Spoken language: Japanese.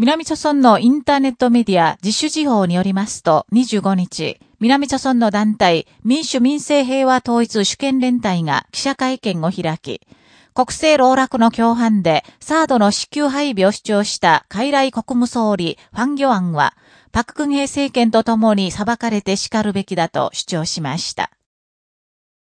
南朝村のインターネットメディア自主事報によりますと、25日、南朝村の団体民主民生平和統一主権連帯が記者会見を開き、国政老落の共犯でサードの支給配備を主張した海来国務総理ファンギョアンは、パククンヘ政権と共に裁かれて叱るべきだと主張しました。